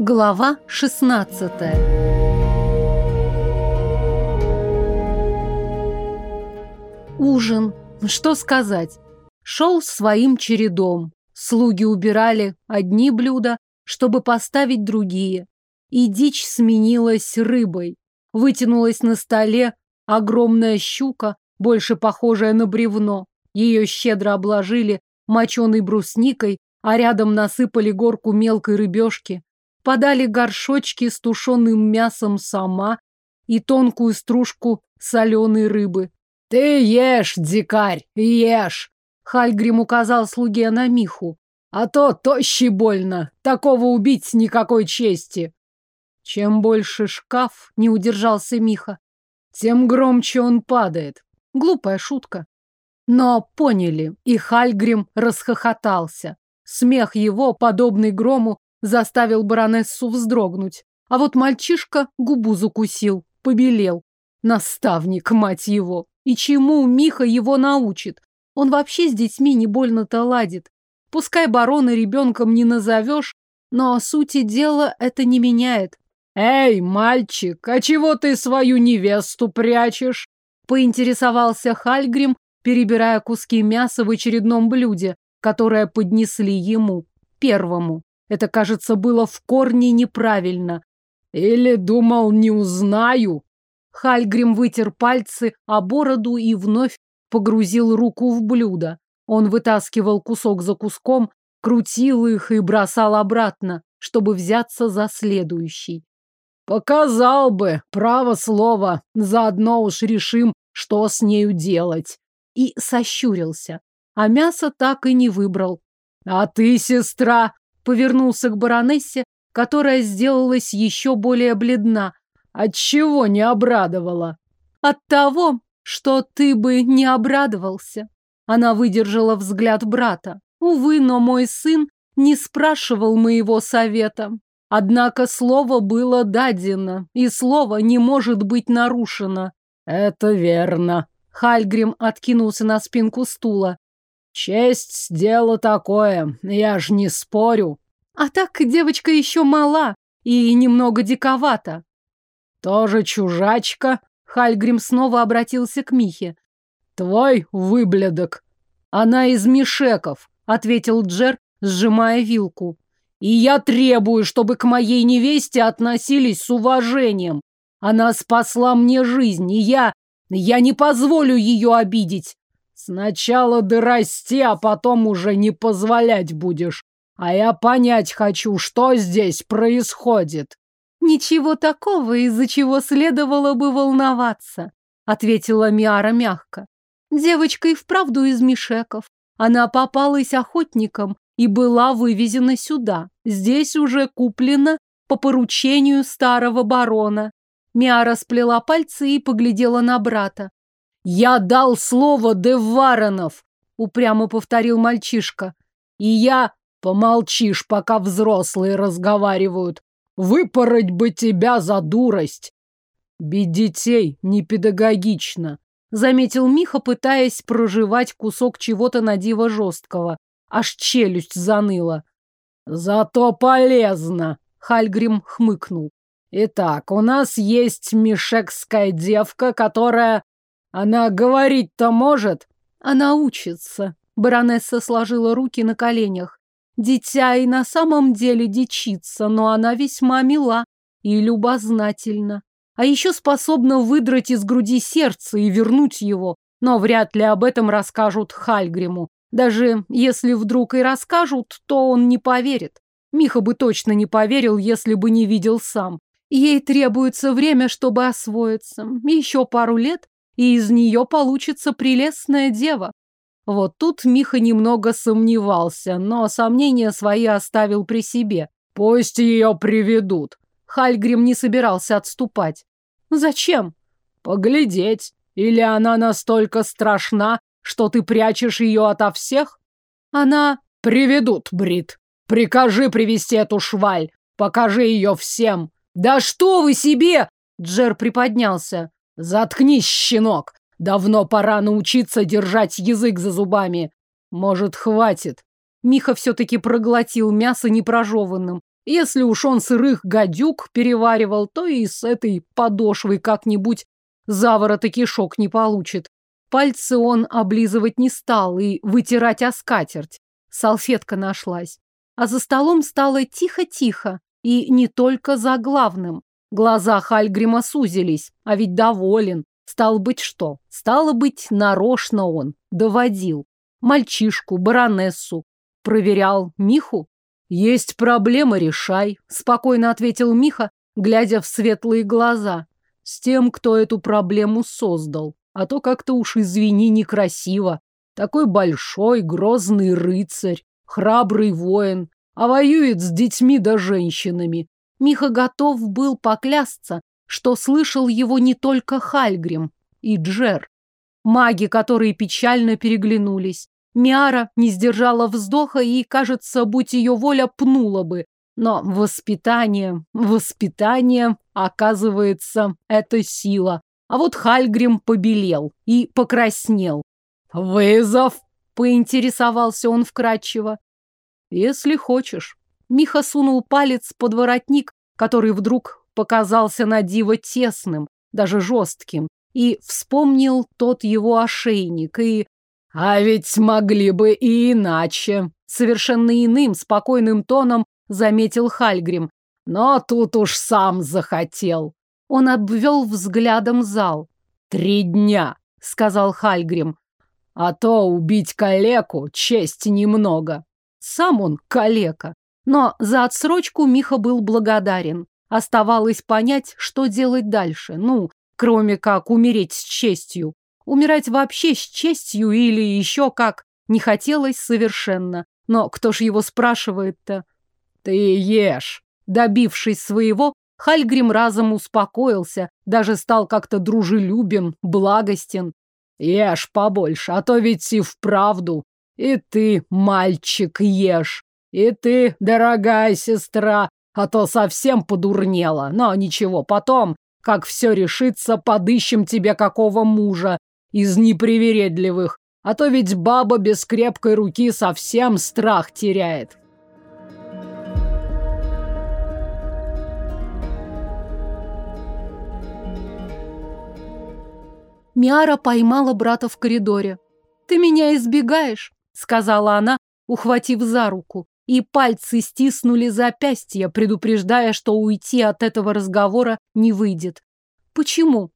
Глава 16 Ужин. Что сказать? Шел своим чередом. Слуги убирали одни блюда, чтобы поставить другие. И дичь сменилась рыбой. Вытянулась на столе огромная щука, больше похожая на бревно. Ее щедро обложили моченой брусникой, а рядом насыпали горку мелкой рыбешки. Подали горшочки с тушеным мясом сама и тонкую стружку соленой рыбы. «Ты ешь, дикарь, ешь!» Хальгрим указал слуге на Миху. «А то тощий больно, такого убить никакой чести!» Чем больше шкаф, не удержался Миха, тем громче он падает. Глупая шутка. Но поняли, и Хальгрим расхохотался. Смех его, подобный грому, заставил баронессу вздрогнуть. А вот мальчишка губу закусил, побелел. Наставник, мать его. И чему Миха его научит? Он вообще с детьми не больно-то ладит. Пускай барона ребенком не назовешь, но сути дела это не меняет. «Эй, мальчик, а чего ты свою невесту прячешь?» Поинтересовался Хальгрим, перебирая куски мяса в очередном блюде, которое поднесли ему, первому. Это, кажется, было в корне неправильно. Или думал, не узнаю? Хальгрим вытер пальцы о бороду и вновь погрузил руку в блюдо. Он вытаскивал кусок за куском, крутил их и бросал обратно, чтобы взяться за следующий. Показал бы, право слово, заодно уж решим, что с нею делать и сощурился. А мясо так и не выбрал. «А ты, сестра!» — повернулся к баронессе, которая сделалась еще более бледна. «Отчего не обрадовала?» «От того, что ты бы не обрадовался». Она выдержала взгляд брата. Увы, но мой сын не спрашивал моего совета. Однако слово было дадено, и слово не может быть нарушено. Это верно, Хальгрим откинулся на спинку стула. Честь — дело такое, я ж не спорю. А так девочка еще мала и немного диковата. Тоже чужачка? Хальгрим снова обратился к Михе. Твой выблядок. Она из Мишеков, ответил Джер, сжимая вилку. И я требую, чтобы к моей невесте относились с уважением. Она спасла мне жизнь, и я я не позволю ее обидеть. Сначала дорасти, а потом уже не позволять будешь. А я понять хочу, что здесь происходит. Ничего такого, из-за чего следовало бы волноваться, ответила Миара мягко. Девочка и вправду из Мишеков. Она попалась охотником и была вывезена сюда. Здесь уже куплена по поручению старого барона. Миара сплела пальцы и поглядела на брата. «Я дал слово Деваронов!» — упрямо повторил мальчишка. «И я...» «Помолчишь, пока взрослые разговаривают. Выпороть бы тебя за дурость!» «Бить детей не педагогично», — заметил Миха, пытаясь проживать кусок чего-то на диво жесткого. Аж челюсть заныла. «Зато полезно!» — Хальгрим хмыкнул. Итак, у нас есть мишекская девка, которая... Она говорить-то может? Она учится. Баронесса сложила руки на коленях. Дитя и на самом деле дичится, но она весьма мила и любознательна. А еще способна выдрать из груди сердце и вернуть его. Но вряд ли об этом расскажут Хальгриму. Даже если вдруг и расскажут, то он не поверит. Миха бы точно не поверил, если бы не видел сам. Ей требуется время, чтобы освоиться. Еще пару лет, и из нее получится прелестная дева. Вот тут Миха немного сомневался, но сомнения свои оставил при себе. Пусть ее приведут. Хальгрим не собирался отступать. Зачем? Поглядеть. Или она настолько страшна, что ты прячешь ее ото всех? Она... Приведут, Брит. Прикажи привести эту шваль. Покажи ее всем. «Да что вы себе!» Джер приподнялся. «Заткнись, щенок! Давно пора научиться держать язык за зубами. Может, хватит?» Миха все-таки проглотил мясо непрожеванным Если уж он сырых гадюк переваривал, то и с этой подошвой как-нибудь заворота кишок не получит. Пальцы он облизывать не стал и вытирать о скатерть. Салфетка нашлась. А за столом стало тихо-тихо. И не только за главным. Глаза Хальгрима сузились, а ведь доволен. Стал быть что? Стало быть, нарочно он доводил. Мальчишку, баронессу. Проверял Миху. Есть проблема, решай, спокойно ответил Миха, глядя в светлые глаза. С тем, кто эту проблему создал. А то как-то уж, извини, некрасиво. Такой большой, грозный рыцарь, храбрый воин, а воюет с детьми да женщинами. Миха готов был поклясться, что слышал его не только Хальгрим и Джер. Маги, которые печально переглянулись. Миара не сдержала вздоха и, кажется, будь ее воля, пнула бы. Но воспитание, воспитание, оказывается, это сила. А вот Хальгрим побелел и покраснел. «Вызов!» — поинтересовался он вкратчиво. «Если хочешь». Миха сунул палец под воротник, который вдруг показался на диво тесным, даже жестким, и вспомнил тот его ошейник, и... «А ведь могли бы и иначе!» Совершенно иным, спокойным тоном заметил Хальгрим. «Но тут уж сам захотел!» Он обвел взглядом зал. «Три дня!» — сказал Хальгрим. «А то убить калеку честь немного!» Сам он калека. Но за отсрочку Миха был благодарен. Оставалось понять, что делать дальше. Ну, кроме как умереть с честью. Умирать вообще с честью или еще как. Не хотелось совершенно. Но кто ж его спрашивает-то? Ты ешь. Добившись своего, Хальгрим разом успокоился, даже стал как-то дружелюбен, благостен. Ешь побольше, а то ведь и вправду. И ты, мальчик, ешь. И ты, дорогая сестра, а то совсем подурнела. Но ничего, потом, как все решится, подыщем тебе какого мужа из непривередливых. А то ведь баба без крепкой руки совсем страх теряет. Миара поймала брата в коридоре. «Ты меня избегаешь», — сказала она, ухватив за руку и пальцы стиснули запястья, предупреждая, что уйти от этого разговора не выйдет. Почему?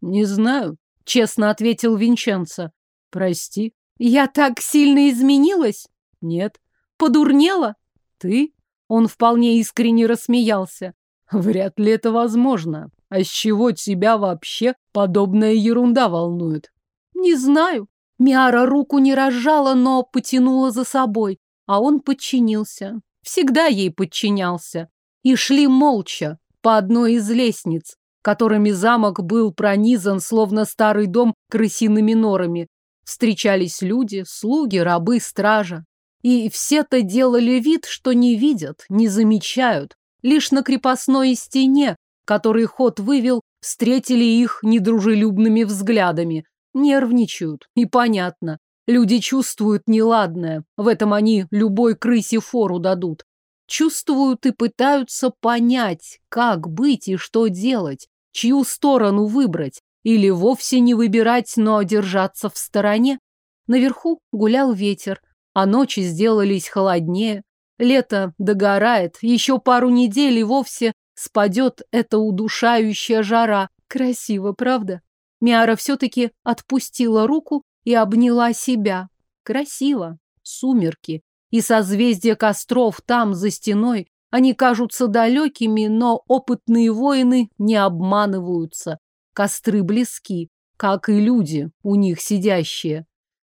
Не знаю, честно ответил Винченцо. Прости. Я так сильно изменилась? Нет. Подурнела? Ты? Он вполне искренне рассмеялся. Вряд ли это возможно. А с чего тебя вообще подобная ерунда волнует? Не знаю. Миара руку не разжала, но потянула за собой а он подчинился. Всегда ей подчинялся. И шли молча по одной из лестниц, которыми замок был пронизан, словно старый дом крысиными норами. Встречались люди, слуги, рабы, стража. И все-то делали вид, что не видят, не замечают. Лишь на крепостной стене, который ход вывел, встретили их недружелюбными взглядами. Нервничают, и понятно. Люди чувствуют неладное. В этом они любой крысе фору дадут. Чувствуют и пытаются понять, как быть и что делать, чью сторону выбрать, или вовсе не выбирать, но держаться в стороне. Наверху гулял ветер, а ночи сделались холоднее. Лето догорает, еще пару недель и вовсе спадет эта удушающая жара. Красиво, правда? Миара все-таки отпустила руку и обняла себя. Красиво. Сумерки. И созвездия костров там, за стеной, они кажутся далекими, но опытные воины не обманываются. Костры близки, как и люди, у них сидящие.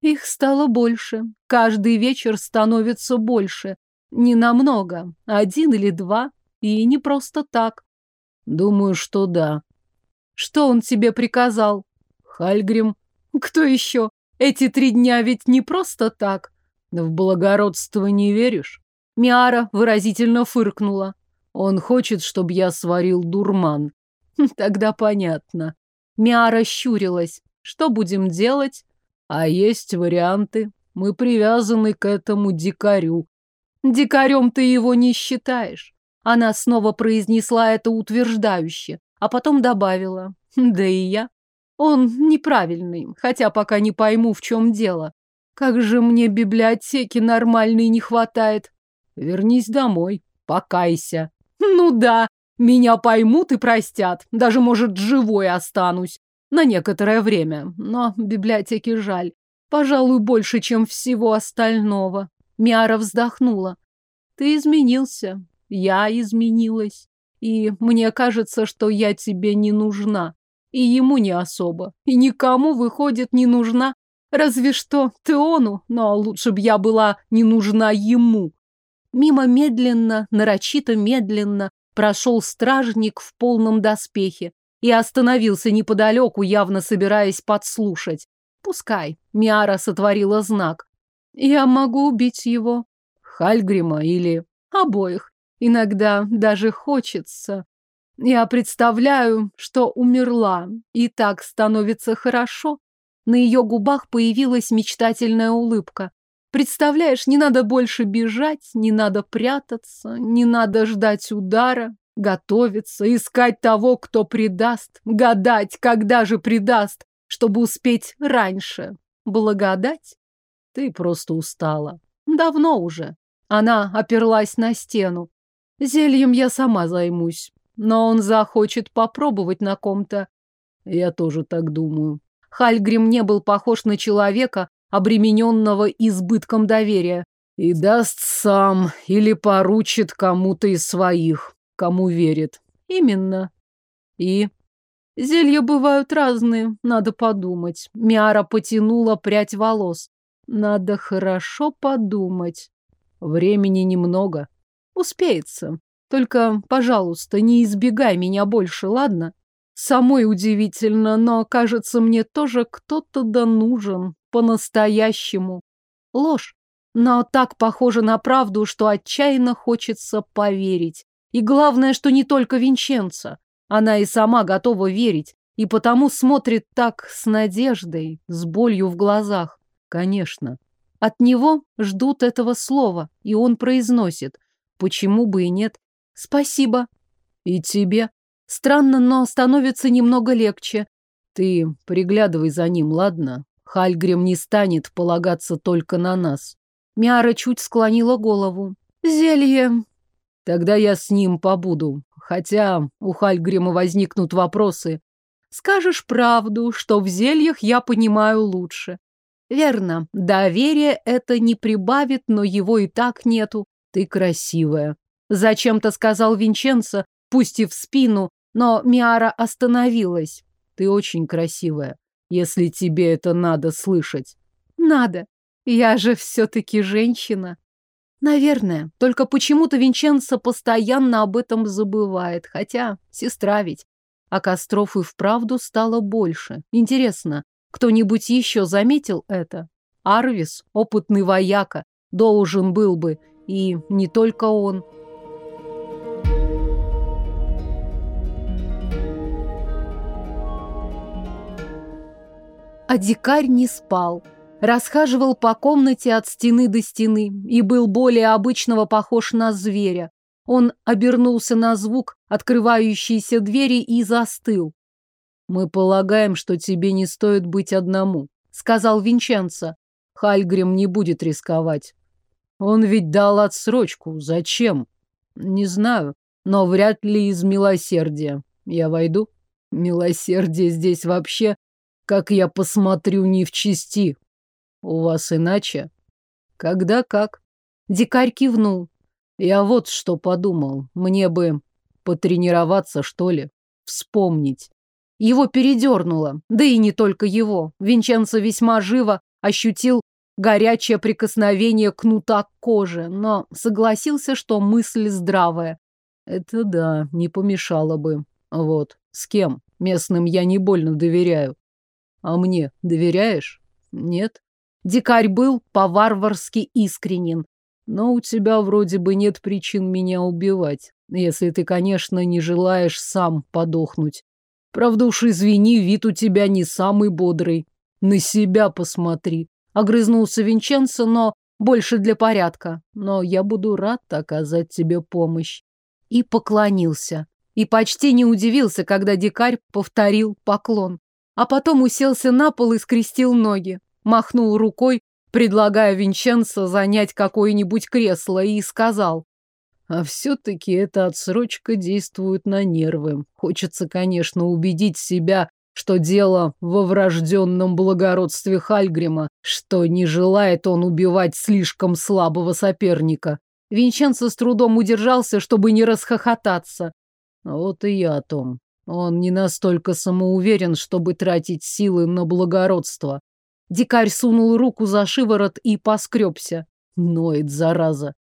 Их стало больше. Каждый вечер становится больше. Не намного. Один или два. И не просто так. Думаю, что да. Что он тебе приказал? Хальгрим кто еще? Эти три дня ведь не просто так. В благородство не веришь? Миара выразительно фыркнула. Он хочет, чтобы я сварил дурман. Хм, тогда понятно. Миара щурилась. Что будем делать? А есть варианты. Мы привязаны к этому дикарю. Дикарем ты его не считаешь. Она снова произнесла это утверждающе, а потом добавила. Да и я. Он неправильный, хотя пока не пойму, в чем дело. Как же мне библиотеки нормальной не хватает. Вернись домой, покайся. Ну да, меня поймут и простят. Даже, может, живой останусь. На некоторое время. Но библиотеки жаль. Пожалуй, больше, чем всего остального. Миара вздохнула. Ты изменился. Я изменилась. И мне кажется, что я тебе не нужна. И ему не особо. И никому, выходит, не нужна. Разве что Теону, но лучше б я была не нужна ему. Мимо медленно, нарочито медленно прошел стражник в полном доспехе и остановился неподалеку, явно собираясь подслушать. Пускай. Миара сотворила знак. Я могу убить его. Хальгрима или... Обоих. Иногда даже хочется. Я представляю, что умерла, и так становится хорошо. На ее губах появилась мечтательная улыбка. Представляешь, не надо больше бежать, не надо прятаться, не надо ждать удара, готовиться, искать того, кто предаст, гадать, когда же предаст, чтобы успеть раньше. Благодать? Ты просто устала. Давно уже. Она оперлась на стену. Зельем я сама займусь. Но он захочет попробовать на ком-то. Я тоже так думаю. Хальгрим не был похож на человека, обремененного избытком доверия. И даст сам или поручит кому-то из своих, кому верит. Именно. И зелья бывают разные, надо подумать. Миара потянула прядь волос. Надо хорошо подумать. Времени немного. Успеется. Только, пожалуйста, не избегай меня больше, ладно? Самой удивительно, но, кажется, мне тоже кто-то да нужен. По-настоящему. Ложь. Но так похоже на правду, что отчаянно хочется поверить. И главное, что не только Винченца. Она и сама готова верить. И потому смотрит так с надеждой, с болью в глазах. Конечно. От него ждут этого слова, и он произносит. Почему бы и нет? Спасибо. И тебе. Странно, но становится немного легче. Ты приглядывай за ним, ладно? Хальгрим не станет полагаться только на нас. Мяра чуть склонила голову. Зелье. Тогда я с ним побуду. Хотя у Хальгрима возникнут вопросы. Скажешь правду, что в зельях я понимаю лучше. Верно, доверие это не прибавит, но его и так нету. Ты красивая. Зачем-то сказал Винченцо, пустив спину, но Миара остановилась. Ты очень красивая, если тебе это надо слышать. Надо. Я же все-таки женщина. Наверное. Только почему-то Винченцо постоянно об этом забывает. Хотя сестра ведь. А Костров и вправду стало больше. Интересно, кто-нибудь еще заметил это? Арвис, опытный вояка, должен был бы. И не только он. А дикарь не спал. Расхаживал по комнате от стены до стены и был более обычного похож на зверя. Он обернулся на звук открывающейся двери и застыл. «Мы полагаем, что тебе не стоит быть одному», — сказал Винченцо. «Хальгрим не будет рисковать. Он ведь дал отсрочку. Зачем? Не знаю, но вряд ли из милосердия. Я войду? Милосердие здесь вообще как я посмотрю, не в чести. У вас иначе? Когда как? Дикарь кивнул. Я вот что подумал. Мне бы потренироваться, что ли. Вспомнить. Его передернуло. Да и не только его. Винченцо весьма живо ощутил горячее прикосновение кнута к коже, но согласился, что мысль здравая. Это да, не помешало бы. Вот, с кем? Местным я не больно доверяю. А мне доверяешь? Нет? Дикарь был по-варварски искренен. Но у тебя вроде бы нет причин меня убивать, если ты, конечно, не желаешь сам подохнуть. Правда уж извини, вид у тебя не самый бодрый. На себя посмотри. Огрызнулся Винченцо, но больше для порядка. Но я буду рад оказать тебе помощь. и поклонился. И почти не удивился, когда дикарь повторил поклон. А потом уселся на пол и скрестил ноги. Махнул рукой, предлагая Винченцо занять какое-нибудь кресло, и сказал. А все-таки эта отсрочка действует на нервы. Хочется, конечно, убедить себя, что дело во врожденном благородстве Хальгрима, что не желает он убивать слишком слабого соперника. Винченцо с трудом удержался, чтобы не расхохотаться. Вот и я о том. Он не настолько самоуверен, чтобы тратить силы на благородство. Дикарь сунул руку за шиворот и поскребся. Ноет, зараза.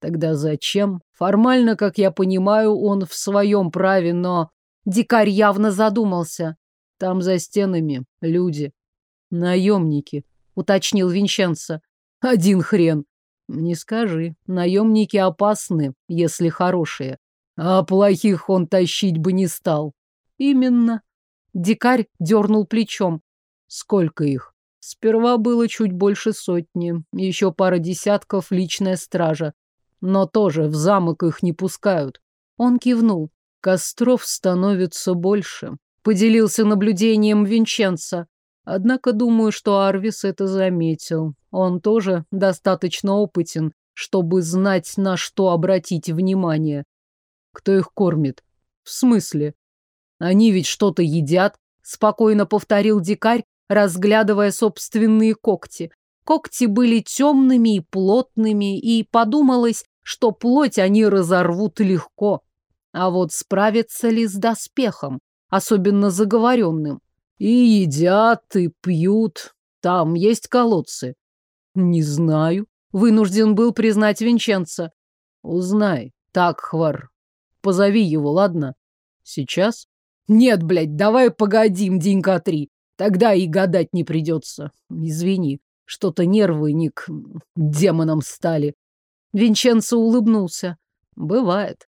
Тогда зачем? Формально, как я понимаю, он в своем праве, но... Дикарь явно задумался. Там за стенами люди. Наемники, уточнил Винченцо. Один хрен. Не скажи, наемники опасны, если хорошие. А плохих он тащить бы не стал. Именно. Дикарь дернул плечом. Сколько их? Сперва было чуть больше сотни, еще пара десятков личная стража. Но тоже в замок их не пускают. Он кивнул. Костров становится больше. Поделился наблюдением Винченца. Однако думаю, что Арвис это заметил. Он тоже достаточно опытен, чтобы знать, на что обратить внимание. Кто их кормит? В смысле? Они ведь что-то едят, спокойно повторил дикарь, разглядывая собственные когти. Когти были темными и плотными, и подумалось, что плоть они разорвут легко. А вот справятся ли с доспехом, особенно заговоренным? И едят, и пьют. Там есть колодцы. Не знаю. Вынужден был признать Винченца. Узнай, так, Хвар. Позови его, ладно? Сейчас? Нет, блядь, давай погодим денька три. Тогда и гадать не придется. Извини, что-то нервы не к демонам стали. Винченцо улыбнулся. Бывает.